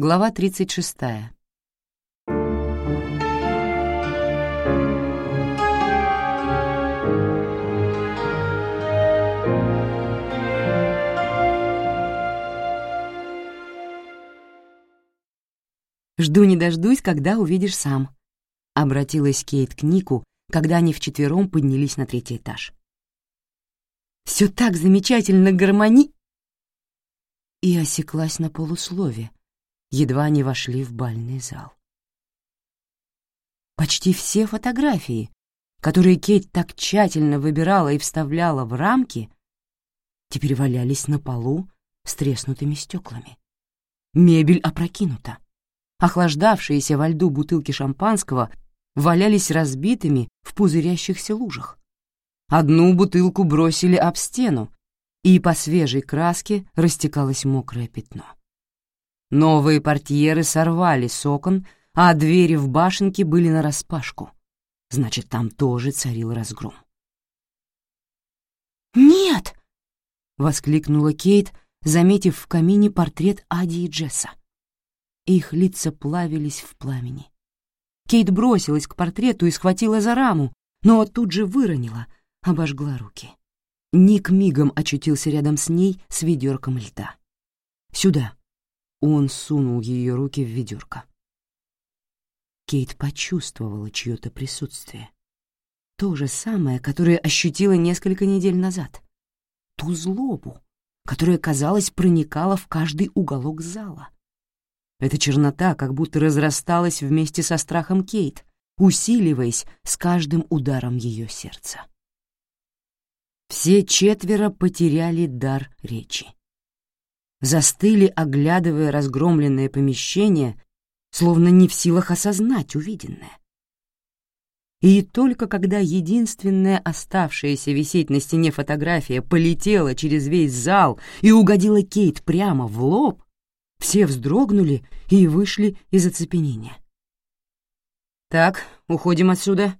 Глава 36. «Жду не дождусь, когда увидишь сам», — обратилась Кейт к Нику, когда они вчетвером поднялись на третий этаж. «Все так замечательно гармони...» И осеклась на полуслове, едва не вошли в бальный зал. Почти все фотографии, которые Кейт так тщательно выбирала и вставляла в рамки, теперь валялись на полу с треснутыми стеклами. Мебель опрокинута. Охлаждавшиеся во льду бутылки шампанского валялись разбитыми в пузырящихся лужах. Одну бутылку бросили об стену, и по свежей краске растекалось мокрое пятно. Новые портьеры сорвали с окон, а двери в башенке были нараспашку. Значит, там тоже царил разгром. «Нет!» — воскликнула Кейт, заметив в камине портрет Ади и Джесса. Их лица плавились в пламени. Кейт бросилась к портрету и схватила за раму, но тут же выронила, обожгла руки. Ник мигом очутился рядом с ней с ведерком льда. «Сюда!» Он сунул ее руки в ведерко. Кейт почувствовала чье-то присутствие. То же самое, которое ощутила несколько недель назад. Ту злобу, которая, казалось, проникала в каждый уголок зала. Эта чернота как будто разрасталась вместе со страхом Кейт, усиливаясь с каждым ударом ее сердца. Все четверо потеряли дар речи застыли, оглядывая разгромленное помещение, словно не в силах осознать увиденное. И только когда единственная оставшаяся висеть на стене фотография полетела через весь зал и угодила Кейт прямо в лоб, все вздрогнули и вышли из оцепенения. «Так, уходим отсюда».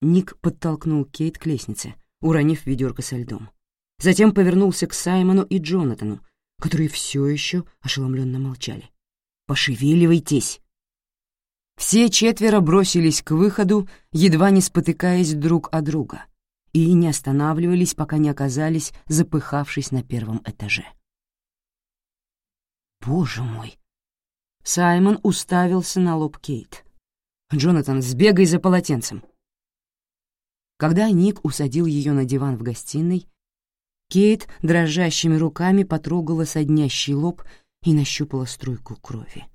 Ник подтолкнул Кейт к лестнице, уронив ведерко со льдом. Затем повернулся к Саймону и Джонатану, которые все еще ошеломленно молчали. «Пошевеливайтесь!» Все четверо бросились к выходу, едва не спотыкаясь друг о друга, и не останавливались, пока не оказались, запыхавшись на первом этаже. «Боже мой!» Саймон уставился на лоб Кейт. «Джонатан, сбегай за полотенцем!» Когда Ник усадил ее на диван в гостиной, Кейт дрожащими руками потрогала соднящий лоб и нащупала струйку крови.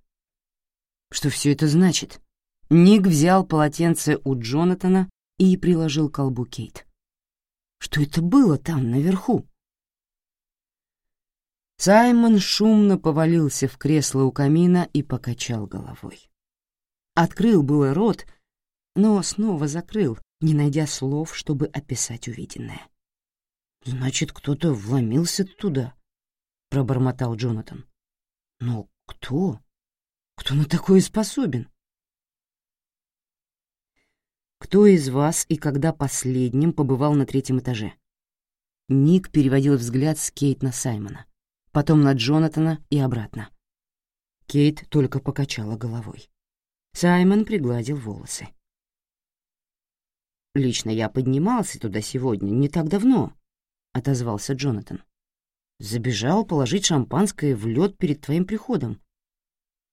«Что все это значит?» Ник взял полотенце у Джонатана и приложил к колбу Кейт. «Что это было там, наверху?» Саймон шумно повалился в кресло у камина и покачал головой. Открыл было рот, но снова закрыл, не найдя слов, чтобы описать увиденное. «Значит, кто-то вломился туда», — пробормотал Джонатан. «Но кто? Кто на такое способен?» «Кто из вас и когда последним побывал на третьем этаже?» Ник переводил взгляд с Кейт на Саймона, потом на Джонатана и обратно. Кейт только покачала головой. Саймон пригладил волосы. «Лично я поднимался туда сегодня, не так давно», — отозвался Джонатан. «Забежал положить шампанское в лед перед твоим приходом.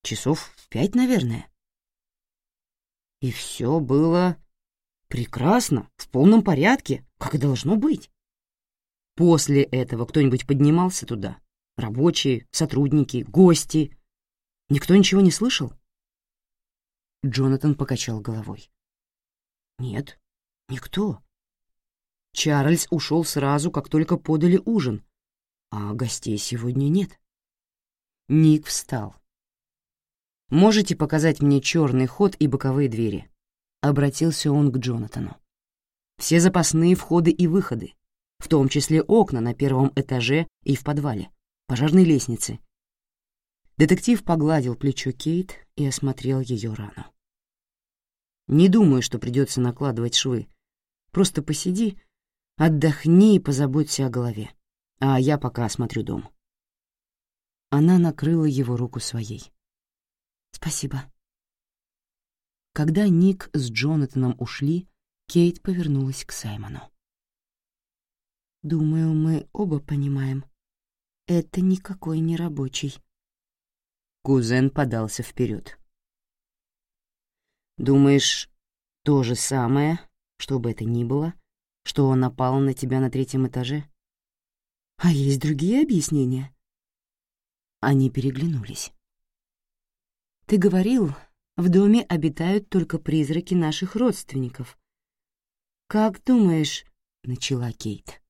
Часов в пять, наверное». И все было прекрасно, в полном порядке, как и должно быть. После этого кто-нибудь поднимался туда? Рабочие, сотрудники, гости? Никто ничего не слышал? Джонатан покачал головой. «Нет, никто. Чарльз ушел сразу, как только подали ужин, а гостей сегодня нет. Ник встал. «Можете показать мне черный ход и боковые двери?» — обратился он к Джонатану. «Все запасные входы и выходы, в том числе окна на первом этаже и в подвале, пожарной лестницы». Детектив погладил плечо Кейт и осмотрел ее рану. «Не думаю, что придется накладывать швы. Просто посиди Отдохни и позаботься о голове, а я пока осмотрю дом». Она накрыла его руку своей. «Спасибо». Когда Ник с Джонатаном ушли, Кейт повернулась к Саймону. «Думаю, мы оба понимаем. Это никакой не рабочий». Кузен подался вперед. «Думаешь, то же самое, что бы это ни было, что он напал на тебя на третьем этаже? А есть другие объяснения?» Они переглянулись. «Ты говорил, в доме обитают только призраки наших родственников. Как думаешь...» — начала Кейт.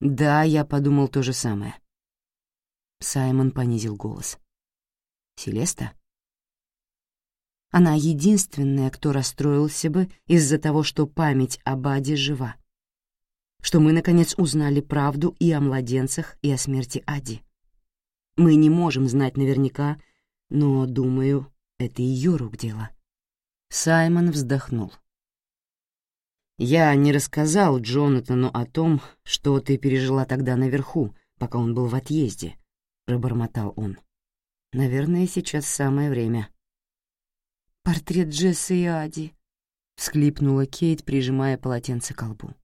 «Да, я подумал то же самое». Саймон понизил голос. «Селеста?» Она единственная, кто расстроился бы из-за того, что память о Баде жива. Что мы, наконец, узнали правду и о младенцах, и о смерти Ади. Мы не можем знать наверняка, но, думаю, это ее рук дело. Саймон вздохнул. «Я не рассказал Джонатану о том, что ты пережила тогда наверху, пока он был в отъезде», — пробормотал он. «Наверное, сейчас самое время портрет Джесса и Ади», — всклипнула Кейт, прижимая полотенце к колбу.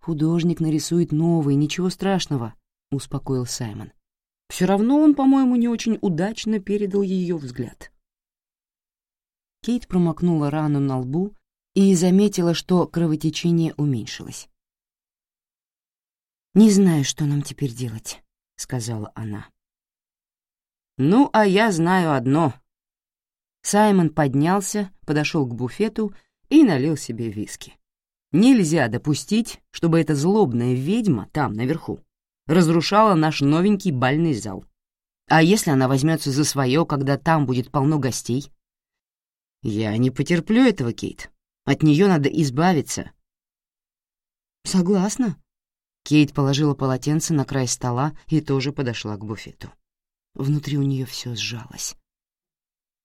«Художник нарисует новый, ничего страшного», — успокоил Саймон. «Все равно он, по-моему, не очень удачно передал ее взгляд». Кейт промокнула рану на лбу и заметила, что кровотечение уменьшилось. «Не знаю, что нам теперь делать», — сказала она. «Ну, а я знаю одно», Саймон поднялся, подошел к буфету и налил себе виски. Нельзя допустить, чтобы эта злобная ведьма там, наверху, разрушала наш новенький бальный зал. А если она возьмется за свое, когда там будет полно гостей? Я не потерплю этого, Кейт. От нее надо избавиться. Согласна. Кейт положила полотенце на край стола и тоже подошла к буфету. Внутри у нее все сжалось.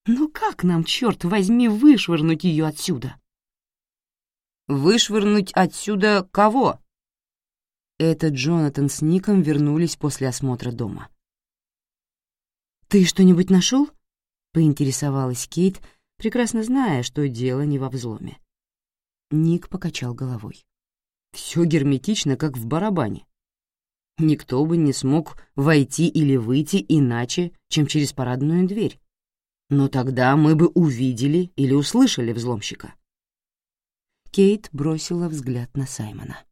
Ну как нам, черт возьми, вышвырнуть ее отсюда? Вышвырнуть отсюда кого? Это Джонатан с Ником вернулись после осмотра дома. «Ты что-нибудь нашел?» — поинтересовалась Кейт, прекрасно зная, что дело не во взломе. Ник покачал головой. «Все герметично, как в барабане. Никто бы не смог войти или выйти иначе, чем через парадную дверь. Но тогда мы бы увидели или услышали взломщика. Кейт бросила взгляд на Саймона.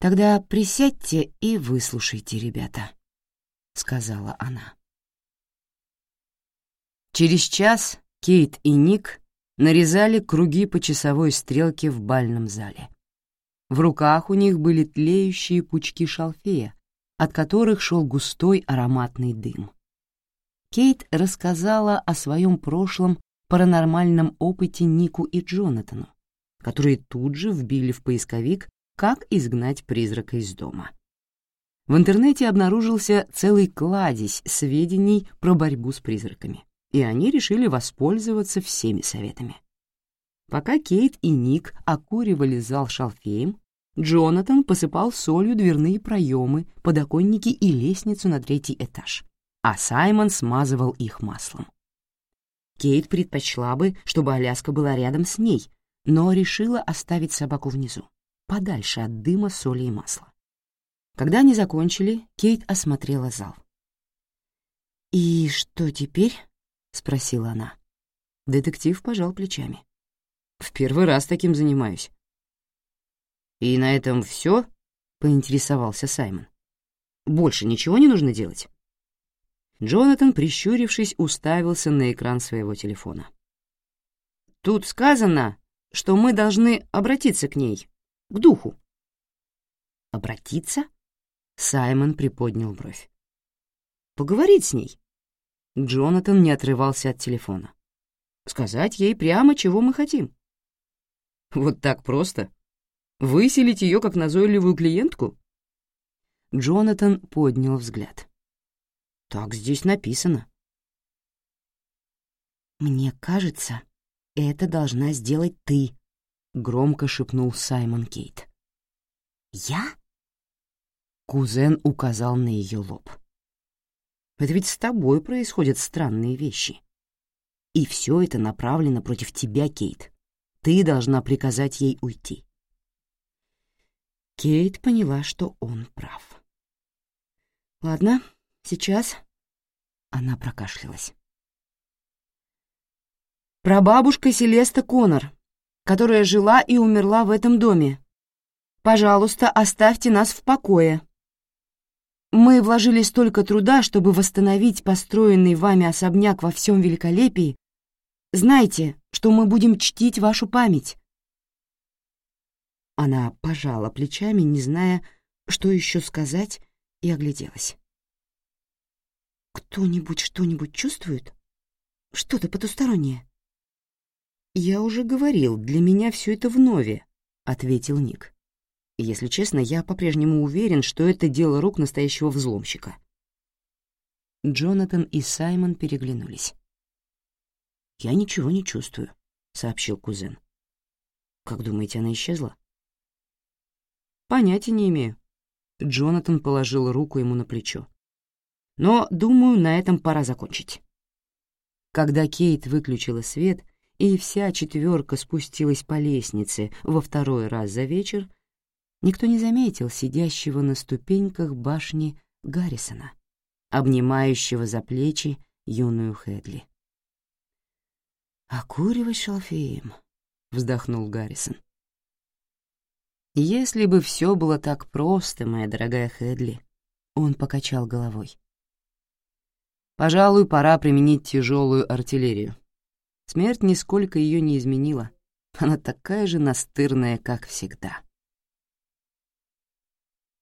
«Тогда присядьте и выслушайте, ребята», — сказала она. Через час Кейт и Ник нарезали круги по часовой стрелке в бальном зале. В руках у них были тлеющие пучки шалфея, от которых шел густой ароматный дым. Кейт рассказала о своем прошлом паранормальном опыте Нику и Джонатану, которые тут же вбили в поисковик «Как изгнать призрака из дома». В интернете обнаружился целый кладезь сведений про борьбу с призраками, и они решили воспользоваться всеми советами. Пока Кейт и Ник окуривали зал шалфеем, Джонатан посыпал солью дверные проемы, подоконники и лестницу на третий этаж — а Саймон смазывал их маслом. Кейт предпочла бы, чтобы Аляска была рядом с ней, но решила оставить собаку внизу, подальше от дыма, соли и масла. Когда они закончили, Кейт осмотрела зал. «И что теперь?» — спросила она. Детектив пожал плечами. «В первый раз таким занимаюсь». «И на этом все? поинтересовался Саймон. «Больше ничего не нужно делать?» Джонатан, прищурившись, уставился на экран своего телефона. «Тут сказано, что мы должны обратиться к ней, к духу». «Обратиться?» — Саймон приподнял бровь. «Поговорить с ней». Джонатан не отрывался от телефона. «Сказать ей прямо, чего мы хотим». «Вот так просто? Выселить ее как назойливую клиентку?» Джонатан поднял взгляд. Так здесь написано. «Мне кажется, это должна сделать ты», — громко шепнул Саймон Кейт. «Я?» Кузен указал на ее лоб. «Это ведь с тобой происходят странные вещи. И все это направлено против тебя, Кейт. Ты должна приказать ей уйти». Кейт поняла, что он прав. «Ладно, Сейчас?» Она прокашлялась. «Прабабушка Селеста Конор, которая жила и умерла в этом доме. Пожалуйста, оставьте нас в покое. Мы вложили столько труда, чтобы восстановить построенный вами особняк во всем великолепии. Знайте, что мы будем чтить вашу память». Она пожала плечами, не зная, что еще сказать, и огляделась. Кто-нибудь что-нибудь чувствует? Что-то потустороннее?» «Я уже говорил, для меня все это вновь», — ответил Ник. «Если честно, я по-прежнему уверен, что это дело рук настоящего взломщика». Джонатан и Саймон переглянулись. «Я ничего не чувствую», — сообщил кузен. «Как думаете, она исчезла?» «Понятия не имею». Джонатан положил руку ему на плечо. Но, думаю, на этом пора закончить. Когда Кейт выключила свет, и вся четверка спустилась по лестнице во второй раз за вечер, никто не заметил сидящего на ступеньках башни Гаррисона, обнимающего за плечи юную Хедли. А «Окуривай шалфеем», — вздохнул Гаррисон. «Если бы все было так просто, моя дорогая Хедли», — он покачал головой. Пожалуй, пора применить тяжелую артиллерию. Смерть нисколько ее не изменила. Она такая же настырная, как всегда.